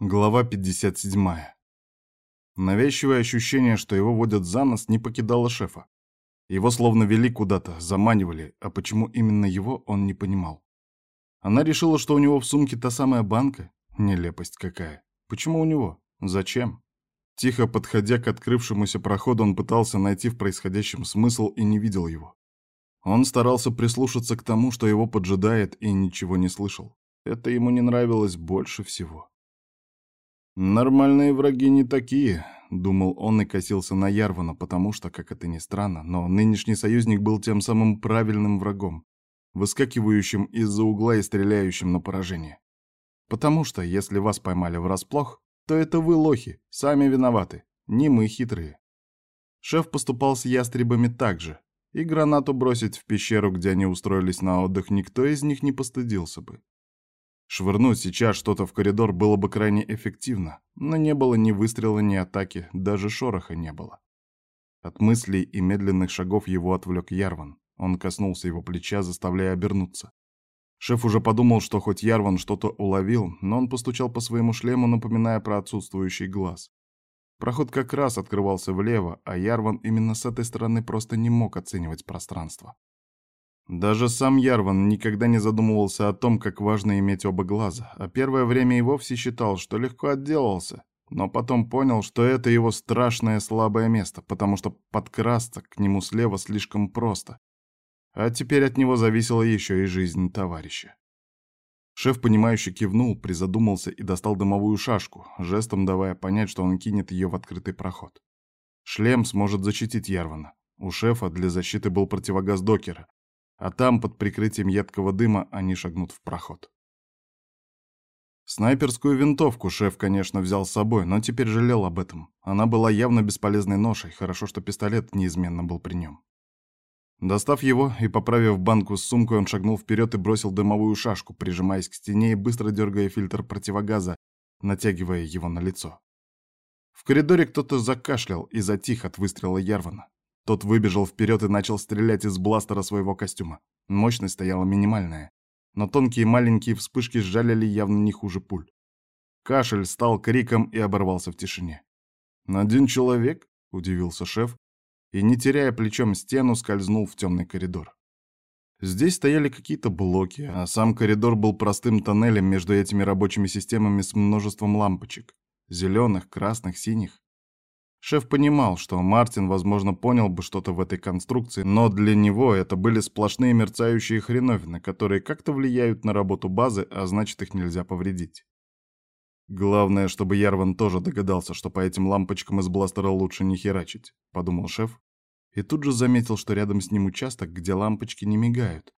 Глава 57. Навязчивое ощущение, что его водят за нос, не покидало шефа. Его словно вели куда-то, заманивали, а почему именно его, он не понимал. Она решила, что у него в сумке та самая банка? Нелепость какая. Почему у него? Зачем? Тихо подходя к открывшемуся проходу, он пытался найти в происходящем смысл и не видел его. Он старался прислушаться к тому, что его поджидает, и ничего не слышал. Это ему не нравилось больше всего. «Нормальные враги не такие», — думал он и косился на Ярвана, потому что, как это ни странно, но нынешний союзник был тем самым правильным врагом, выскакивающим из-за угла и стреляющим на поражение. Потому что, если вас поймали врасплох, то это вы лохи, сами виноваты, не мы хитрые. Шеф поступал с ястребами так же, и гранату бросить в пещеру, где они устроились на отдых, никто из них не постыдился бы. Швырнуть сейчас что-то в коридор было бы крайне эффективно, но не было ни выстрела, ни атаки, даже шороха не было. От мыслей и медленных шагов его отвлек Ярван. Он коснулся его плеча, заставляя обернуться. Шеф уже подумал, что хоть Ярван что-то уловил, но он постучал по своему шлему, напоминая про отсутствующий глаз. Проход как раз открывался влево, а Ярван именно с этой стороны просто не мог оценивать пространство. Даже сам Ярван никогда не задумывался о том, как важно иметь оба глаза, а первое время и вовсе считал, что легко отделался, но потом понял, что это его страшное слабое место, потому что подкрасться к нему слева слишком просто. А теперь от него зависела еще и жизнь товарища. Шеф, понимающе кивнул, призадумался и достал дымовую шашку, жестом давая понять, что он кинет ее в открытый проход. Шлем сможет защитить Ярвана. У шефа для защиты был противогаз докера, а там, под прикрытием едкого дыма, они шагнут в проход. Снайперскую винтовку шеф, конечно, взял с собой, но теперь жалел об этом. Она была явно бесполезной ношей, хорошо, что пистолет неизменно был при нем. Достав его и поправив банку с сумкой, он шагнул вперед и бросил дымовую шашку, прижимаясь к стене и быстро дергая фильтр противогаза, натягивая его на лицо. В коридоре кто-то закашлял и затих от выстрела Ярвана. Тот выбежал вперед и начал стрелять из бластера своего костюма. Мощность стояла минимальная, но тонкие маленькие вспышки сжалили явно не хуже пуль. Кашель стал криком и оборвался в тишине. «Один человек?» — удивился шеф, и, не теряя плечом стену, скользнул в темный коридор. Здесь стояли какие-то блоки, а сам коридор был простым тоннелем между этими рабочими системами с множеством лампочек. Зеленых, красных, синих. Шеф понимал, что Мартин, возможно, понял бы что-то в этой конструкции, но для него это были сплошные мерцающие хреновины, которые как-то влияют на работу базы, а значит, их нельзя повредить. Главное, чтобы Ярван тоже догадался, что по этим лампочкам из бластера лучше не херачить, подумал шеф, и тут же заметил, что рядом с ним участок, где лампочки не мигают,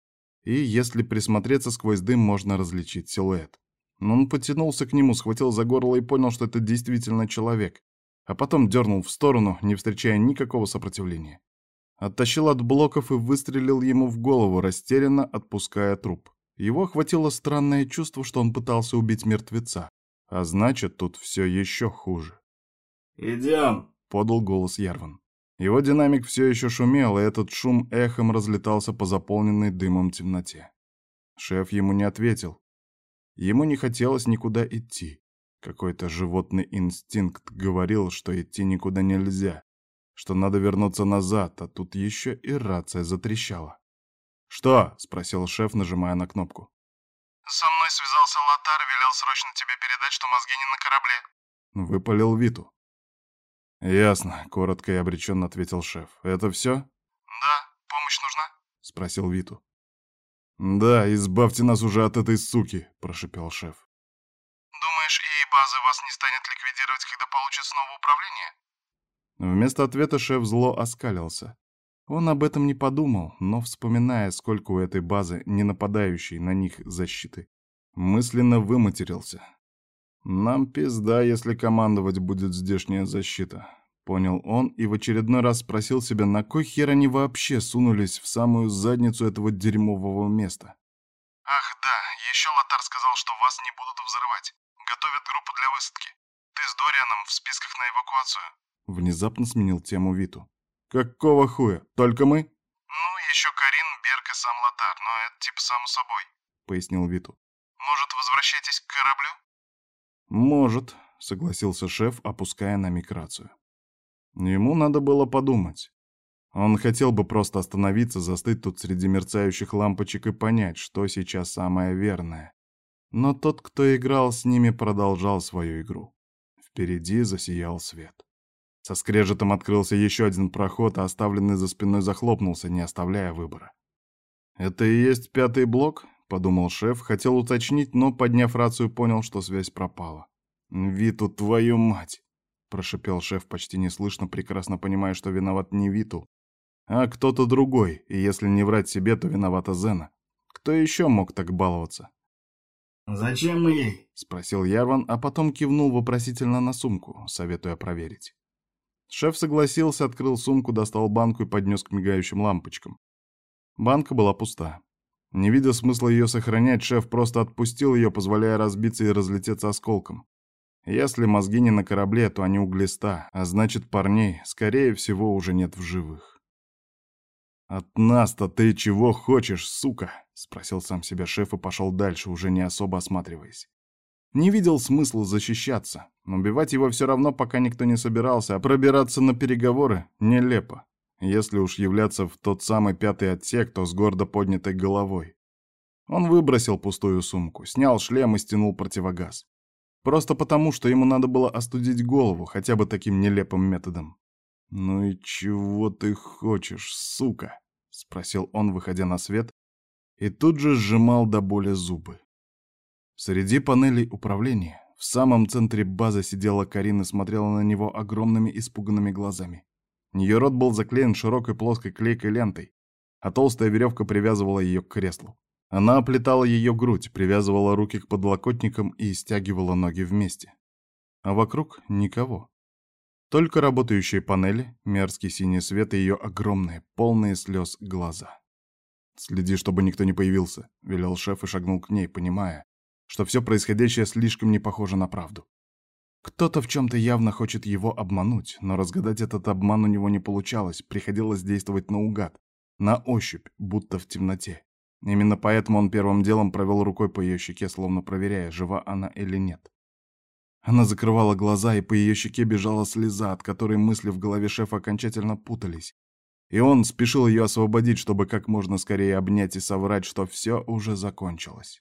и если присмотреться сквозь дым, можно различить силуэт. Но он потянулся к нему, схватил за горло и понял, что это действительно человек, а потом дернул в сторону, не встречая никакого сопротивления. Оттащил от блоков и выстрелил ему в голову, растерянно отпуская труп. Его охватило странное чувство, что он пытался убить мертвеца. А значит, тут все еще хуже. «Идем!» — подал голос Ярван. Его динамик все еще шумел, и этот шум эхом разлетался по заполненной дымом темноте. Шеф ему не ответил. Ему не хотелось никуда идти. Какой-то животный инстинкт говорил, что идти никуда нельзя, что надо вернуться назад, а тут еще и рация затрещала. «Что?» — спросил шеф, нажимая на кнопку. «Со мной связался Лотар, велел срочно тебе передать, что мозги не на корабле». Выпалил Виту. «Ясно», — коротко и обреченно ответил шеф. «Это все?» «Да. Помощь нужна?» — спросил Виту. «Да, избавьте нас уже от этой суки», — прошипел шеф. База вас не станет ликвидировать, когда получит снова управление? Вместо ответа шеф зло оскалился. Он об этом не подумал, но, вспоминая, сколько у этой базы не нападающей на них защиты, мысленно выматерился. «Нам пизда, если командовать будет здешняя защита», — понял он и в очередной раз спросил себя, на кой хер они вообще сунулись в самую задницу этого дерьмового места. «Ах, да, еще Лотар сказал, что вас не будут взрывать. Готовят группу для высадки. Ты с Дорианом в списках на эвакуацию. Внезапно сменил тему Виту. Какого хуя? Только мы? Ну, еще Карин, Берг и сам Лотар, но это типа само собой. Пояснил Виту. Может, возвращайтесь к кораблю? «Может», — согласился шеф, опуская на миг рацию. Ему надо было подумать. Он хотел бы просто остановиться, застыть тут среди мерцающих лампочек и понять, что сейчас самое верное. Но тот, кто играл с ними, продолжал свою игру. Впереди засиял свет. Со скрежетом открылся еще один проход, а оставленный за спиной захлопнулся, не оставляя выбора. «Это и есть пятый блок?» — подумал шеф, хотел уточнить, но, подняв рацию, понял, что связь пропала. «Виту, твою мать!» — прошипел шеф почти неслышно, прекрасно понимая, что виноват не Виту, а кто-то другой, и если не врать себе, то виновата Зена. Кто еще мог так баловаться? «Зачем мы ей?» — спросил Ярван, а потом кивнул вопросительно на сумку, советуя проверить. Шеф согласился, открыл сумку, достал банку и поднес к мигающим лампочкам. Банка была пуста. Не видя смысла ее сохранять, шеф просто отпустил ее, позволяя разбиться и разлететься осколком. Если мозги не на корабле, то они у глиста, а значит, парней, скорее всего, уже нет в живых. «От нас-то ты чего хочешь, сука?» — спросил сам себя шеф и пошел дальше, уже не особо осматриваясь. Не видел смысла защищаться. Убивать его все равно пока никто не собирался, а пробираться на переговоры нелепо. Если уж являться в тот самый пятый отсек, то с гордо поднятой головой. Он выбросил пустую сумку, снял шлем и стянул противогаз. Просто потому, что ему надо было остудить голову хотя бы таким нелепым методом. «Ну и чего ты хочешь, сука?» — спросил он, выходя на свет, и тут же сжимал до боли зубы. Среди панелей управления в самом центре базы сидела Карина и смотрела на него огромными испуганными глазами. Ее рот был заклеен широкой плоской клейкой лентой, а толстая веревка привязывала ее к креслу. Она оплетала ее грудь, привязывала руки к подлокотникам и стягивала ноги вместе. А вокруг никого. Только работающие панели, мерзкий синий свет и ее огромные, полные слез глаза. «Следи, чтобы никто не появился», — велел шеф и шагнул к ней, понимая, что все происходящее слишком не похоже на правду. Кто-то в чем-то явно хочет его обмануть, но разгадать этот обман у него не получалось, приходилось действовать наугад, на ощупь, будто в темноте. Именно поэтому он первым делом провел рукой по ее щеке, словно проверяя, жива она или нет. Она закрывала глаза, и по ее щеке бежала слеза, от которой мысли в голове шефа окончательно путались. И он спешил ее освободить, чтобы как можно скорее обнять и соврать, что все уже закончилось.